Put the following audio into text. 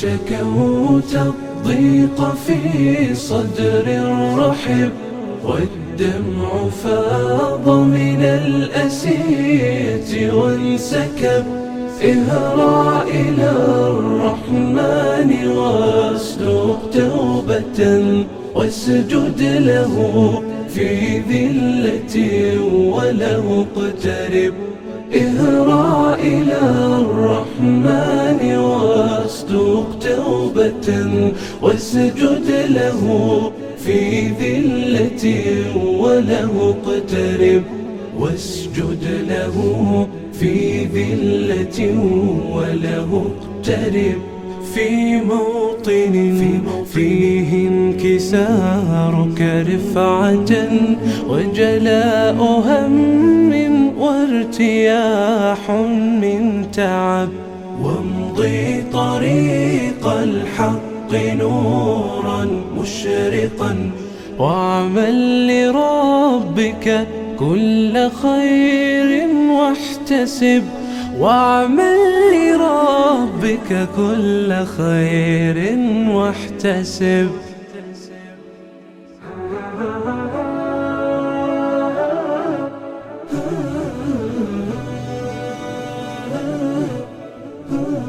شكوت الضيق في صدر الرحب والدمع فاض من الأسية وانسكب اهرع إلى الرحمن واصدق توبة واسجد له في ذلة وله اقترب اهرع إلى الرحمن واصدق توبة واسجد له في ذلة وله اقترب واسجد له في ذلة وله اقترب في موطن فيه انكسارك رفعة وجلاء هم وارتياح من تعب وامضي طريق الحق نورا مشرقا واعمل لربك كل خير واحتسب. واعمل لربك كل خير واحتسب.